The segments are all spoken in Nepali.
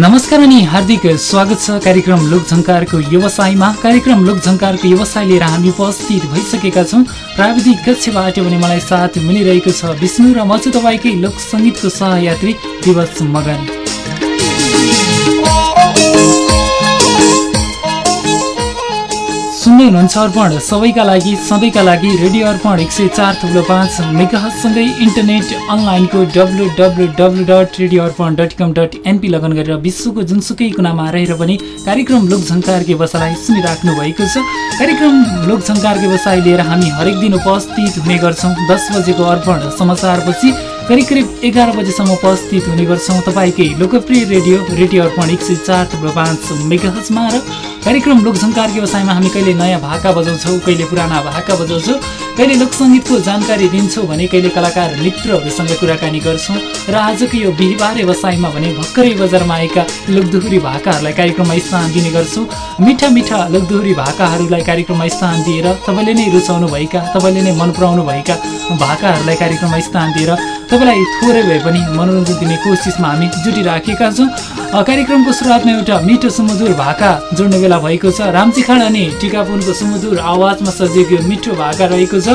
नमस्कार अनि हार्दिक स्वागत छ कार्यक्रम लोकझङ्कारको व्यवसायमा। कार्यक्रम लोकझङ्कारको व्यवसाय लिएर हामी उपस्थित भइसकेका छौँ। प्राविधिक कक्षबाट भने मलाई साथ मिलिरहेको छ विष्णु र म चाहिँ तपाईँकै लोकसङ्गीतको सहयात्री दिवस मगन। सुन्दै हुनुहुन्छ अर्पण। सबैका लागि सधैँका लागि रेडियो अर्पण एक सय चार थुप्रो पाँच मेगासँगै इन्टरनेट अनलाइनको W W W dot radio Arpan dot com dot NP लगन गरेर विश्वको जुनसुकै कुनामा रहेर पनि कार्यक्रम लोकझङ्कार व्यवसायलाई सुनिराख्नु भएको छ। कार्यक्रम लोकझङ्कार व्यवसाय लिएर हामी हरेक दिन उपस्थित हुने गर्छौँ। दस बजेको अर्पण समाचारपछि करिब करिब एघार बजीसम्म उपस्थित हुने गर्छौँ। तपाईँकै लोकप्रिय रेडियो रेडियो अर्पण एक सय चार थुप्रो पाँच मेगाहजमा र कार्यक्रम लोकसङ्कार व्यवसायमा हामी कहिले नयाँ भाका बजाउँछौँ कहिले पुराना भाका बजाउँछौँ कहिले लोकसङ्गीतको जानकारी दिन्छौँ भने कहिले कलाकार मित्रहरूसँग कुराकानी गर्छौँ र आजको यो बिहिबार व्यवसायमा भने भर्खरै बजारमा आएका लोकदोहोरी भाकाहरूलाई कार्यक्रममा स्थान दिने गर्छौँ। मिठा मिठा लोकदोहोरी भाकाहरूलाई कार्यक्रममा स्थान दिएर तपाईँले नै रुचाउनु भएका तपाईँले नै मन पराउनु भएका भाकाहरूलाई कार्यक्रममा स्थान दिएर तपाईँलाई थोरै भए पनि मनोरञ्जन दिने कोसिसमा हामी जुटिराखेका छौँ। कार्यक्रमको सुरुवातमा एउटा मिठो सुमधुर भाका जोड्ने भएको छ। रामचिखाड अनि टिकापुनको सुमधुर आवाजमा सजिएको मिठो भाका रहेको छ।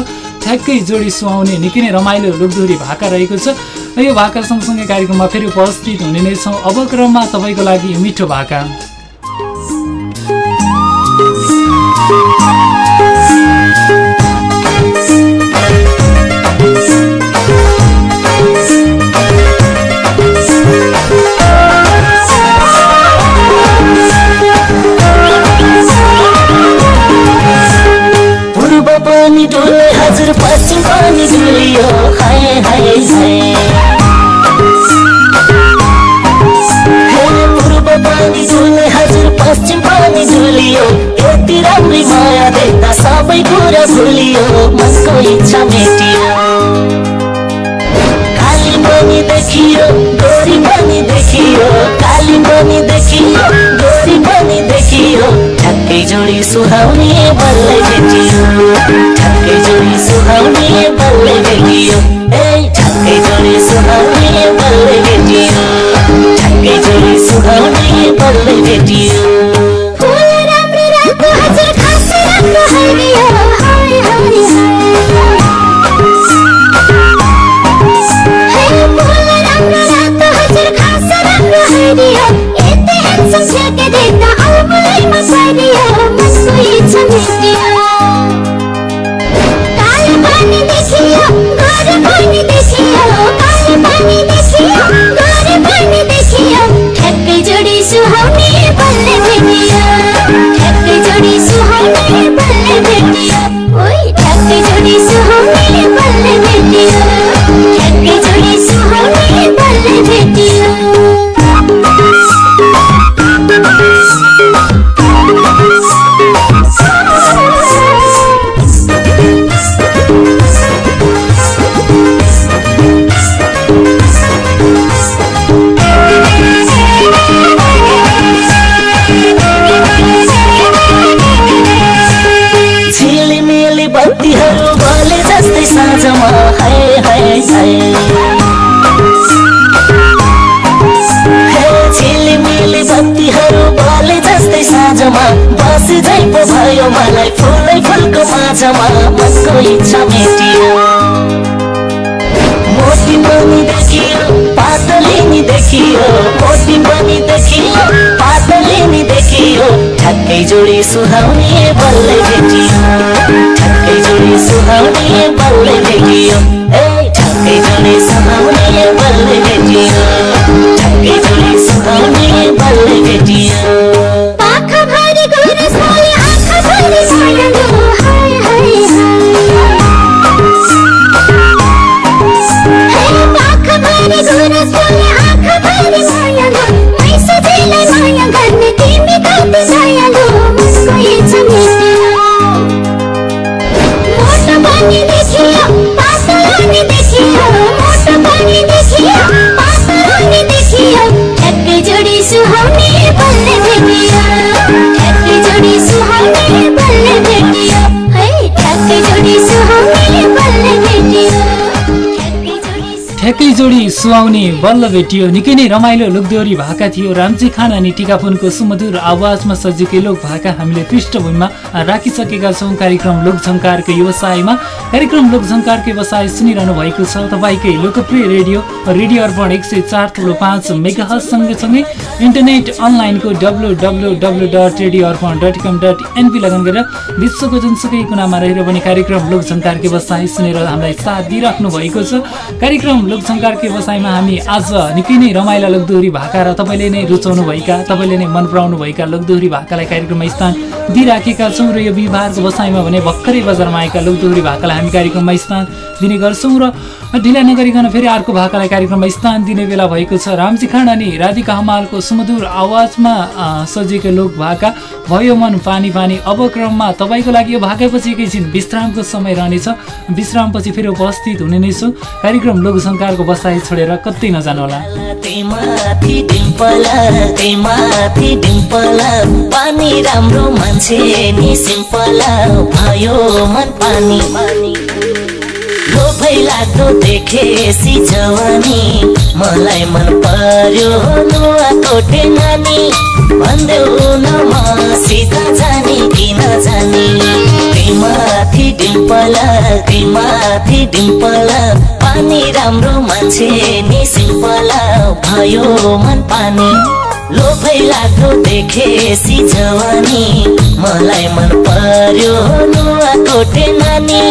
ठ्याक्कै जोडी सुहाउने निकै नै रमाइलो लोकदोहोरी भाका रहेको छ। यो भाका सँगसँगै कार्यक्रममा फेरि उपस्थित हुने नै छौँ। अब क्रममा तपाईँको लागि मिठो भाका। डुलियो हाय हाय पूर्व पनि डुले हजुर पश्चिम पनि डुलियो यति राम्रै माया देख्दा सबै कुरा भुलियो मनको इच्छा मेटियो काली पनि देखियो गोरी पनि देखियो मलाई फुलै फुलको माझमा मनको इच्छा मेटियो पनि देखियो देखियो देखियो देखियो। जोडी सुहाउने बल्लै भेटियो। ठ्याक्कै जोडी सुहाउने बल्लै भेटियो। ए ठ्याक्कै जोडी सुहाउने बल्लै भेटियो। ठ्याक्कै जोडी सुहाउने बल्लै मोटो पनि ठ्याक्कै जोडी सुहाउने बल्ले भेटियो। निकै नै रमाइलो लोकदोहोरी भाका थियो। रामजी खान अनि टिकापुनको सुमधुर आवाजमा सजिएकै लोक भाका हामीले पृष्ठभूमिमा राखिसकेका छौँ। कार्यक्रम लोकझङ्कारको व्यवसायमा। कार्यक्रम लोकझङ्कारको व्यवसाय सुनिरहनु भएको छ। तपाईँकै लोकप्रिय रेडियो रेडियो अर्पण एक सय चार थुलो पाँच मेगा सँगसँगै इन्टरनेट अनलाइनको W W W dot radio Arpan dot com dot NP लगन गरेर विश्वको जुनसुकै कुनामा रहेर पनि कार्यक्रम लोकझङ्कारको व्यवसाय सुनेर हामीलाई साथ दिइराख्नु भएको छ। कार्यक्रम लोकसङ्कारको व्यवसायमा हामी आज निकै नै रमाइला लोकदोहोरी भाका र तपाईँले नै रुचाउनुभएका तपाईँले नै मन पराउनु भएका लोकदोहोरी भाकालाई कार्यक्रममा स्थान दिइराखेका छौँ र यो व्यवहारको व्यवसायमा भने भर्खरै बजारमा आएका लोकदोहोरी भाकालाई हामी कार्यक्रममा स्थान दिने गर्छौँ र ढिला नगरिकन फेरि अर्को भाकालाई कार्यक्रममा स्थान दिने बेला भएको छ। रामजी खान अनि राधिका हमालको सुमधुर आवाजमा सजिएको लोक भाका। भयो मन पानी पानी। अब क्रममा तपाईँको लागि यो भाकापछि एकैछिन विश्रामको समय रहनेछ। विश्रामपछि फेरि उपस्थित हुने नै छु। कार्यक्रम लोकसङ्कारको बसाइ छोडेर कतै नजानुहोला। पानी राम्रो मान्छे नि सिम्पल। मन पानी। लाग्दो देखेसी जवानी मलाई मन पर्यो नुवा कोटे नानी। भन्देऊ न म सिधा जाने किन जाने माथि डिम्पल माथि डिम्पल। पानी राम्रो मान्छे नि सिम्पल। भयो मन पानी लोभै लाग्दो देखेसी जवानी। मलाई मन पर्यो नुवा कोटे नानी।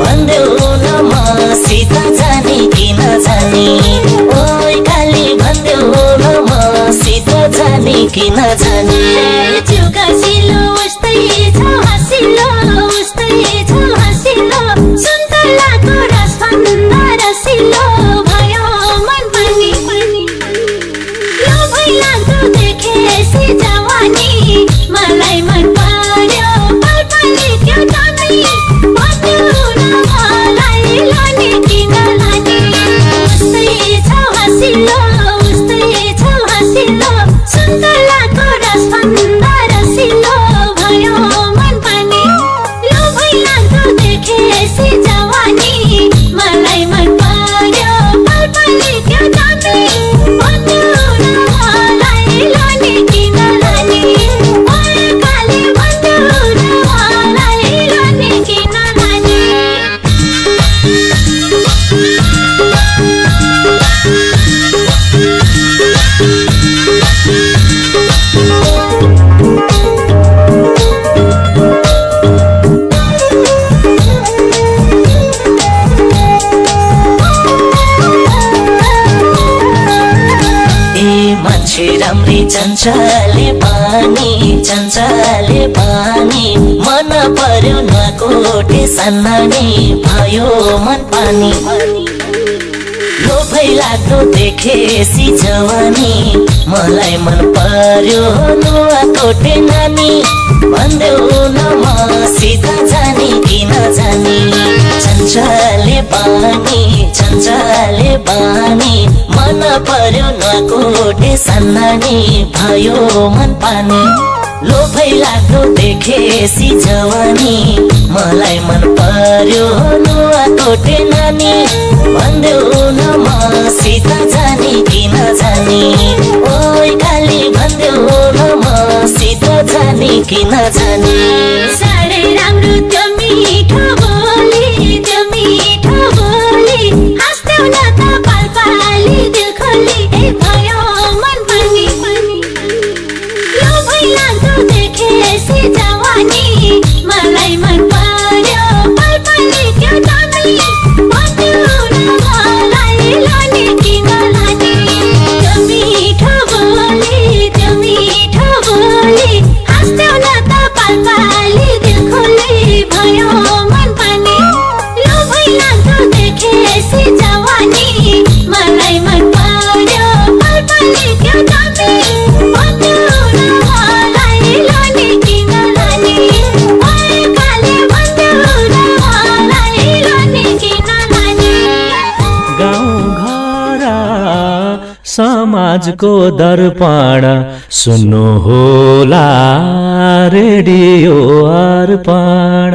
भन्देऊ न म सिधा जाने किन जाने ओइ काली भन्देऊ न म सिधा जाने किन जाने चुकासिलो उस्तै छ हसिलो उस्तै छ। जवानी चञ्चले पानी चञ्चले पानी। मन पर्यो नकोटे सन्नानी भयो मन पानी। लोभै लाग्दो देखेसी जवानी। मलाई मन पर्यो नुवा कोटे नानी। भन्देऊ न म सिधा जाने किन जाने? चञ्चले पानी चञ्चले पानी मन पर्यो नकोटे सन्नानी भयो मन पानी। लोभै लाग्दो देखेसी जवानी। मलाई मन पर्यो नुवा किन जाने समाजको दर्पण सुन्नु होला रेडियो अर्पण।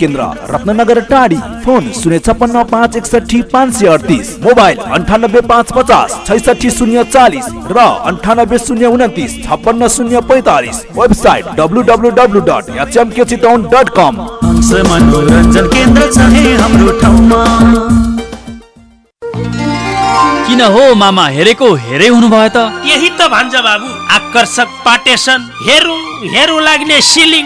केन्द्र रत्ननगर टाढी। फोन शून्य छप्पन्न पाँच एकसठी पाँच सय अडतिस। मोबाइल अन्ठानब्बे पाँच पचास छैसठी शून्य चालिस र अन्ठानब्बे शून्य उन्तिस छप्पन्न शून्य पैँतालिस। Website W W W dot HMK Chitwan dot com. Hans मनोरञ्जन केन्द्र छ है हाम्रो ठाउँमा। किन हो मामा हेरेको हेरै हुनुभयो त? यही त भन्छ बाबु। आकर्षक पाटेसन। हेरौँ हेरौँ लाग्ने सिलिङ।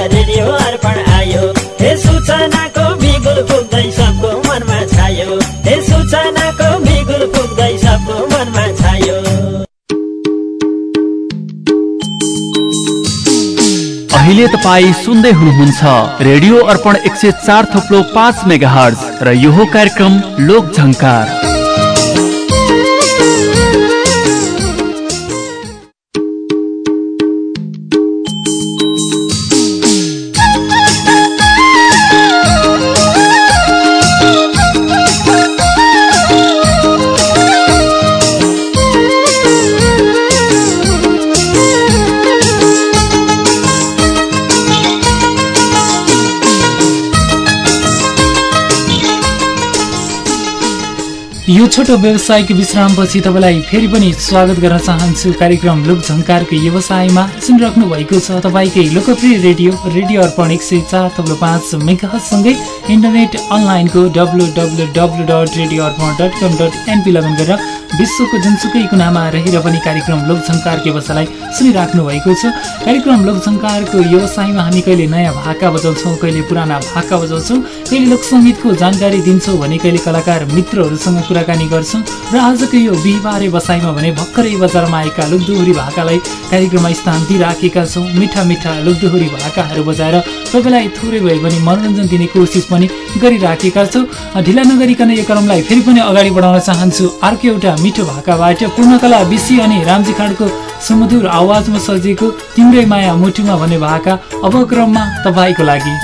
रेडियो अर्पण आयो। हे सूचनाको बिगुल पुग्दै सबको मनमा छायो। हे सूचनाको बिगुल पुग्दै सबको मनमा छायो। अहिले तपाईँ सुन्दै हुनुहुन्छ रेडियो अर्पण एक सय चार थोप्लो पाँच मेगा र यो कार्यक्रम लोक झङ्कार यो छोटो व्यवसायिक विश्रामपछि तपाईँलाई फेरि पनि स्वागत गर्न चाहन्छु। कार्यक्रम लोकझङ्कारको व्यवसायमा सुनिराख्नु भएको छ तपाईँकै लोकप्रिय रेडियो रेडियो अर्पण एक सय चार तब्लो पाँच मेगासँगै इन्टरनेट अनलाइनको W W W dot radio Arpan dot com dot NP लगन गरेर विश्वको जुनसुकै कुनामा रहेर पनि कार्यक्रम लोकझङ्कारको व्यवसायलाई सुनिराख्नु भएको छ। कार्यक्रम लोकझङ्कारको व्यवसायमा हामी कहिले नयाँ भाका बजाउँछौँ कहिले पुराना भाका बजाउँछौँ कहिले लोकसङ्गीतको जानकारी दिन्छौँ भने कहिले कलाकार मित्रहरूसँग कुराकानी गर्छौँ र आजको यो बिहिबारे बसाइमा भने भर्खरै बजारमा आएका लोकदोहोरी भाकालाई कार्यक्रममा स्थान दिइराखेका छौँ। मिठा मिठा लोकदोहोरी भाकाहरू बजाएर तपाईँलाई थोरै भए पनि मनोरञ्जन दिने कोसिस पनि गरिराखेका छौँ। ढिला नगरिकन यो क्रमलाई फेरि पनि अगाडि बढाउन चाहन्छु। अर्को एउटा मिठो भाकाबाट पूर्णकला विषी अनि रामजी खाँडको सुमधुर आवाजमा सजिएको तिम्रै माया मुटुमा भन्ने भाका अब क्रममा तपाईँको लागि।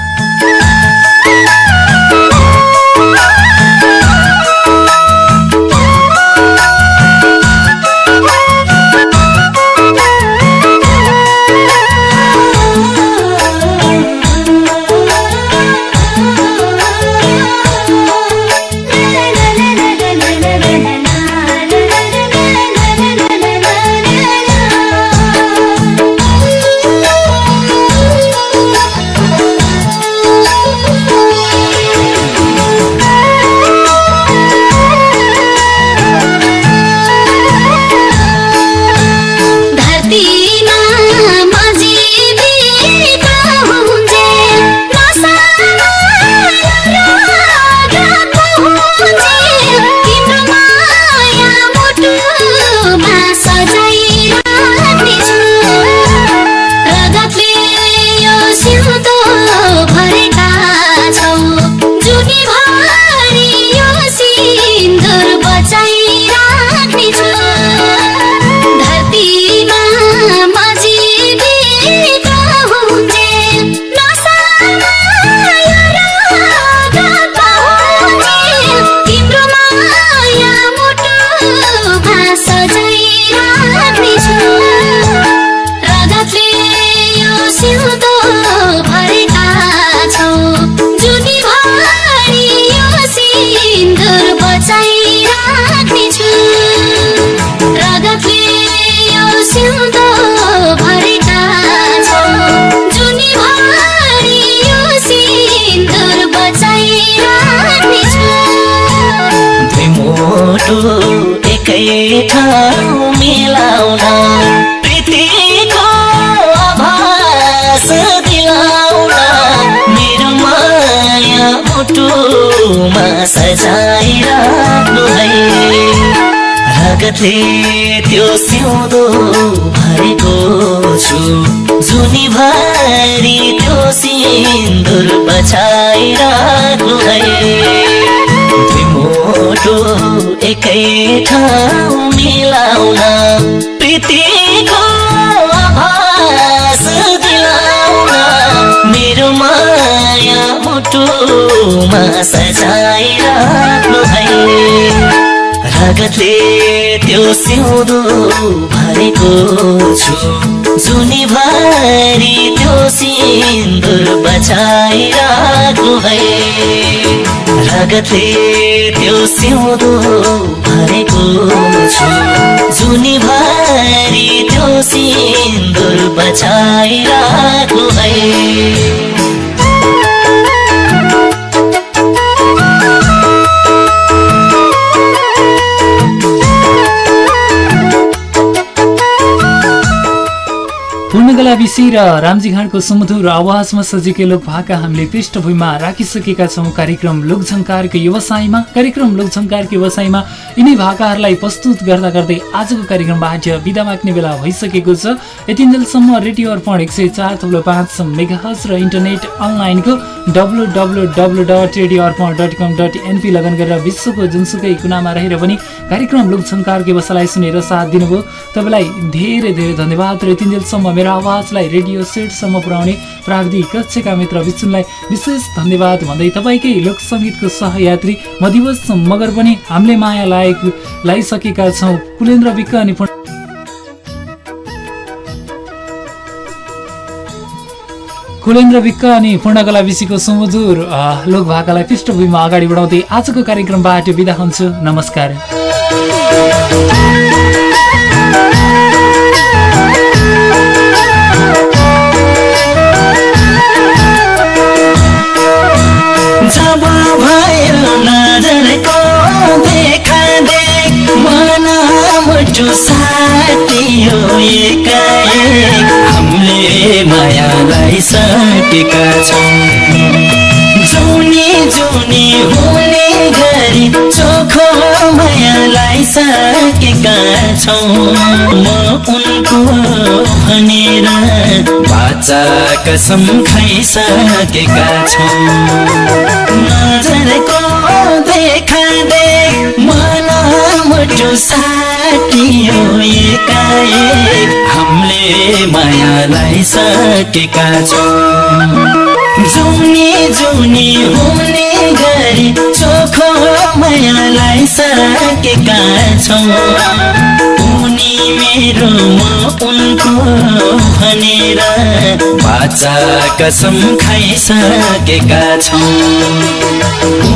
ठाउँ मिलाउन। प्रीतिको आभास दिलाउन। मेरो माया मुटुमा सजाइराख्नु है रगतले त्यो सिउँदो भरेको छु। जुनी भरि त्यो सिन्दुर बचाइराख्नु है मोटो एकै ठाउँ मिलाउन प्रीतिको आभास दिलाउन। मेरो माया मुटुमा सजाइराख्नु है रगतले त्यो सिउँदो भरेको छु। जुनी भरि त्यो सिन्दुर बचाइराख्नु है रगतले त्यो सिउँदो भरेको छु। जुनी भरि त्यो सिन्दुर बचाइराख्नु है। विषी र रामजी खाँडको सुमधुर आवाजमा सजिकै लोक भाका हामीले पृष्ठभूमिमा राखिसकेका छौँ। कार्यक्रम लोकझङ्कारको व्यवसायमा कार्यक्रम लोकझङ्कारको व्यवसायमा यिनै भाकाहरूलाई प्रस्तुत गर्दा गर्दै आजको कार्यक्रमबाट बिदा माग्ने बेला भइसकेको छ। यतिन्जेलसम्म रेडियो अर्पण एक सय चार थप्लो पाँच मेगाहज र इन्टरनेट अनलाइनको W W W dot radio Arpan dot com dot NP लगन गरेर विश्वको जुनसुकै कुनामा रहेर पनि कार्यक्रम लोकझङ्कारको व्यवसायलाई सुनेर साथ दिनुभयो। तपाईँलाई धेरै धेरै धन्यवाद र यतिन्जेलसम्म मेरो आवाजलाई रेडियो सेटसम्म पुर्याउने प्राविधिक कक्षका मित्र विष्णुलाई विशेष धन्यवाद भन्दै तपाईँकै लोकसङ्गीतको सहयात्री म दिवस मगर पनि हामीले माया लाएको लाइसकेका छौँ। कुलेन्द्र विक्क अनि कुलेन्द्र विक्क अनि पूर्णकला विषीको सुमधुर अ, लोक भाकालाई पृष्ठभूमिमा अगाडि बढाउँदै आजको कार्यक्रमबाट बिदा हुन्छु। नमस्कार। जब भयो नजरको देखा देख मन मुटु साटियो एकाएक हामीले मायालाई साटेका छौँ जुनी जुनी हुने गरी चोखो मायालाई साकेका छौँ। म उनको भनेर बाचा कसम खाइसकेका छौँ। नजरको देखा देख मन मुटु साटियो एकाएक हामीले मायालाई सकेका छौँ। जुनी जुनी हुने गरी चोखो मायालाई सकेका छौँ। उनी मेरो म उनको भनेर बाचा कसम खाइसकेका छौँ।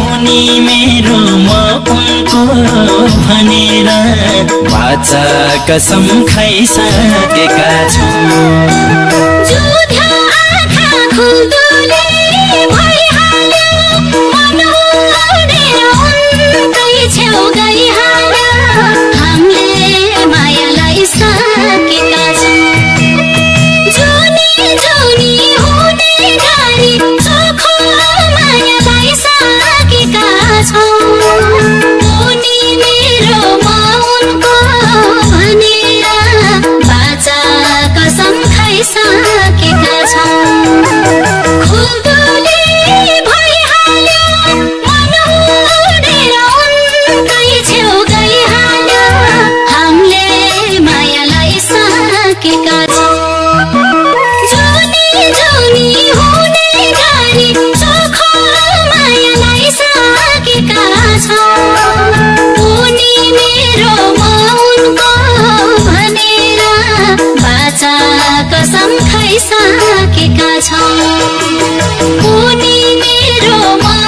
उनी मेरो म उनको भनेर बाचा कसम खाइसकेका छौँ। खुल्दुले भइहाल्यो मन उडेर कसम खाइसकेका छौँ मेरो म